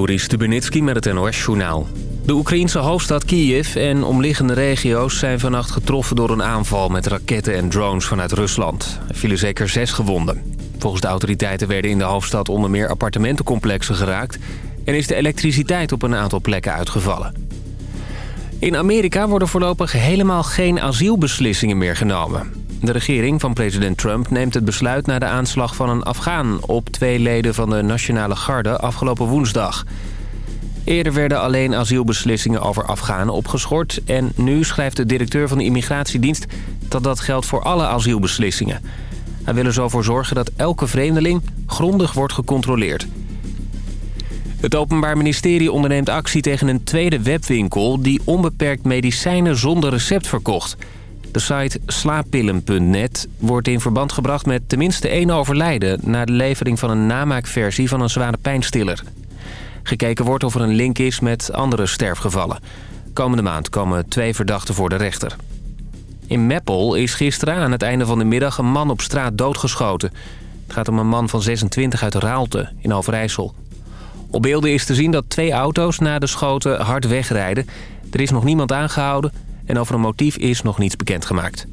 Joris Stubenitski met het NOS-journaal. De Oekraïense hoofdstad Kiev en omliggende regio's zijn vannacht getroffen door een aanval met raketten en drones vanuit Rusland. Er vielen zeker zes gewonden. Volgens de autoriteiten werden in de hoofdstad onder meer appartementencomplexen geraakt... en is de elektriciteit op een aantal plekken uitgevallen. In Amerika worden voorlopig helemaal geen asielbeslissingen meer genomen. De regering van president Trump neemt het besluit na de aanslag van een Afghaan... op twee leden van de Nationale Garde afgelopen woensdag. Eerder werden alleen asielbeslissingen over Afghanen opgeschort... en nu schrijft de directeur van de immigratiedienst dat dat geldt voor alle asielbeslissingen. Hij wil er zo voor zorgen dat elke vreemdeling grondig wordt gecontroleerd. Het Openbaar Ministerie onderneemt actie tegen een tweede webwinkel... die onbeperkt medicijnen zonder recept verkocht... De site slaappillen.net wordt in verband gebracht met tenminste één overlijden... na de levering van een namaakversie van een zware pijnstiller. Gekeken wordt of er een link is met andere sterfgevallen. Komende maand komen twee verdachten voor de rechter. In Meppel is gisteren aan het einde van de middag een man op straat doodgeschoten. Het gaat om een man van 26 uit Raalte in Overijssel. Op beelden is te zien dat twee auto's na de schoten hard wegrijden. Er is nog niemand aangehouden en over een motief is nog niets bekendgemaakt.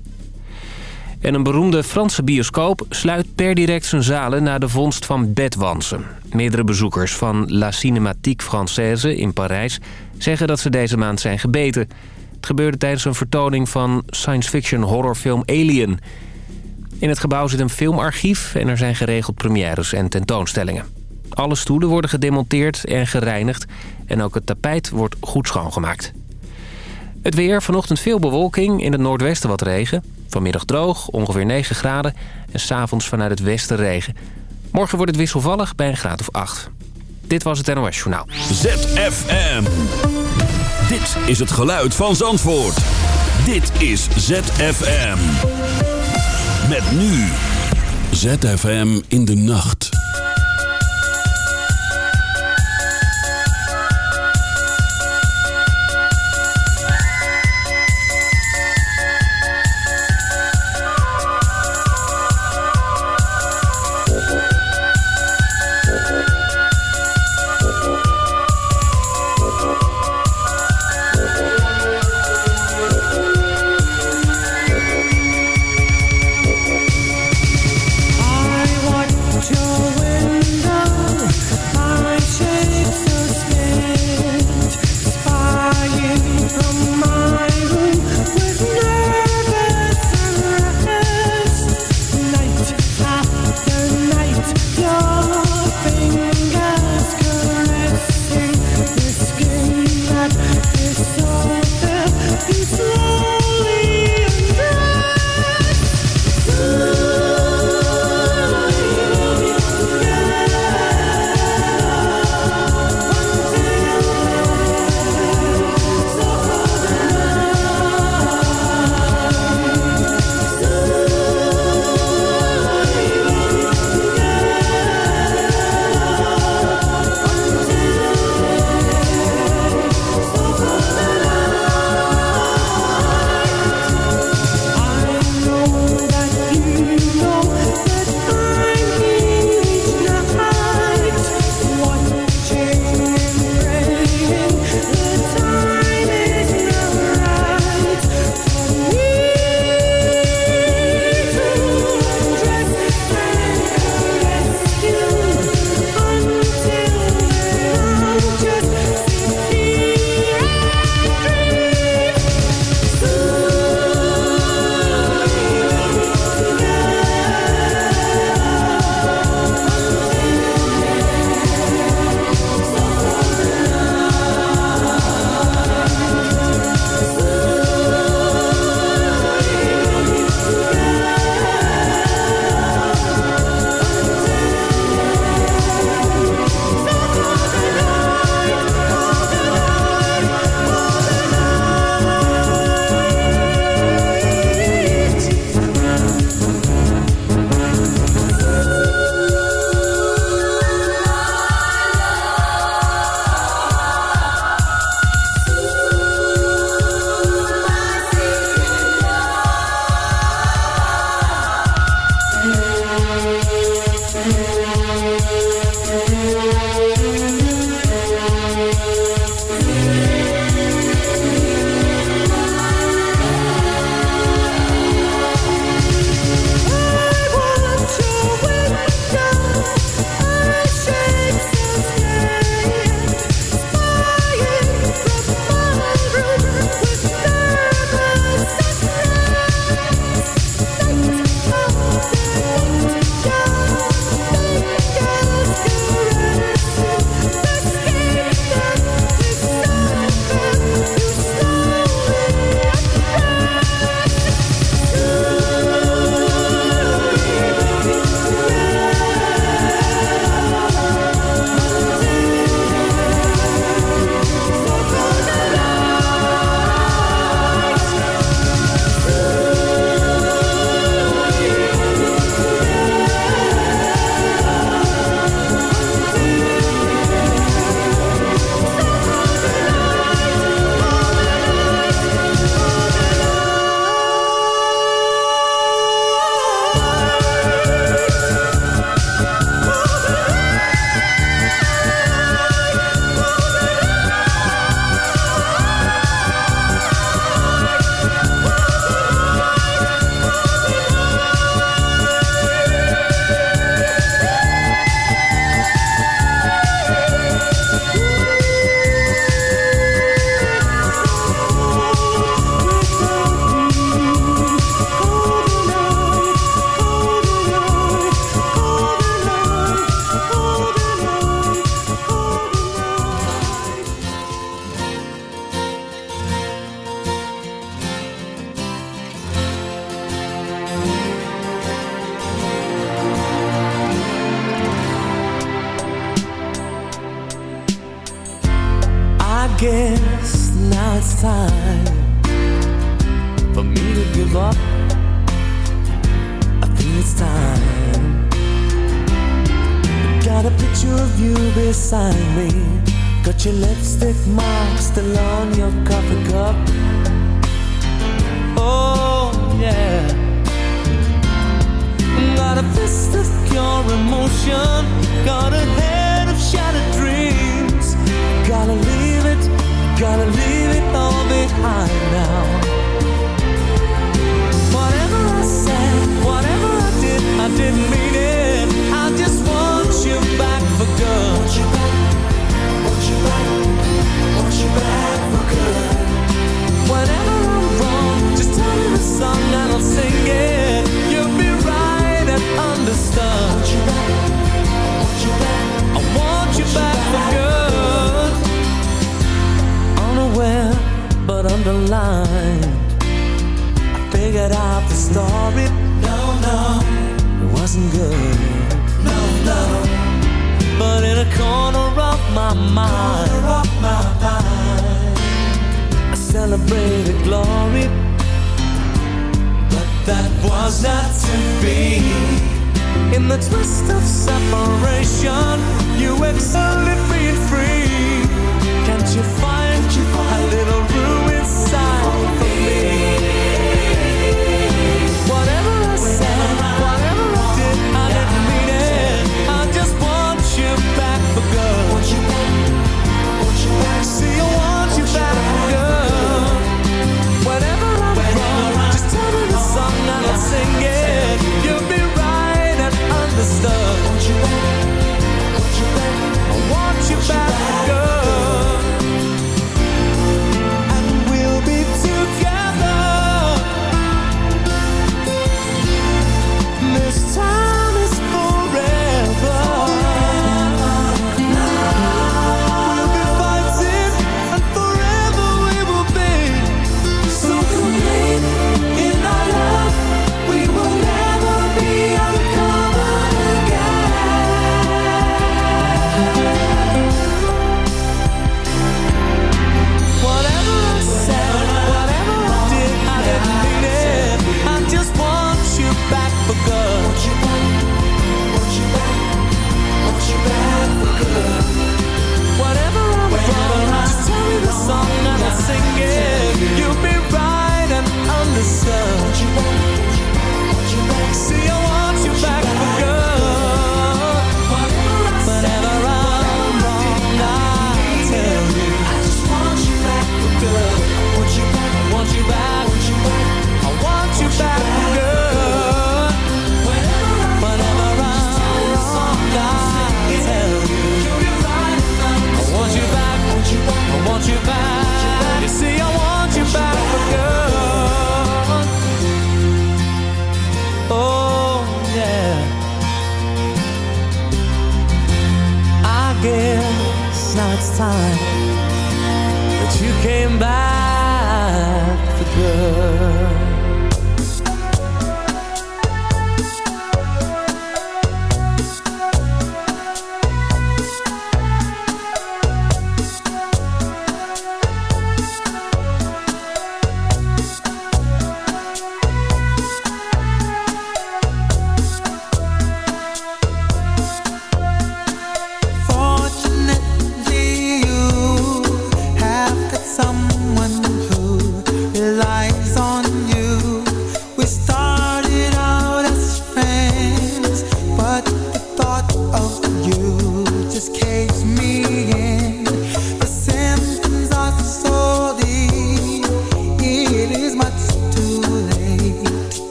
En een beroemde Franse bioscoop sluit per direct zijn zalen... na de vondst van bedwansen. Meerdere bezoekers van La Cinématique Française in Parijs... zeggen dat ze deze maand zijn gebeten. Het gebeurde tijdens een vertoning van science fiction horrorfilm Alien. In het gebouw zit een filmarchief en er zijn geregeld premières en tentoonstellingen. Alle stoelen worden gedemonteerd en gereinigd... en ook het tapijt wordt goed schoongemaakt. Het weer, vanochtend veel bewolking, in het noordwesten wat regen. Vanmiddag droog, ongeveer 9 graden. En s'avonds vanuit het westen regen. Morgen wordt het wisselvallig bij een graad of 8. Dit was het NOS Journaal. ZFM. Dit is het geluid van Zandvoort. Dit is ZFM. Met nu. ZFM in de nacht.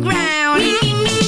ground.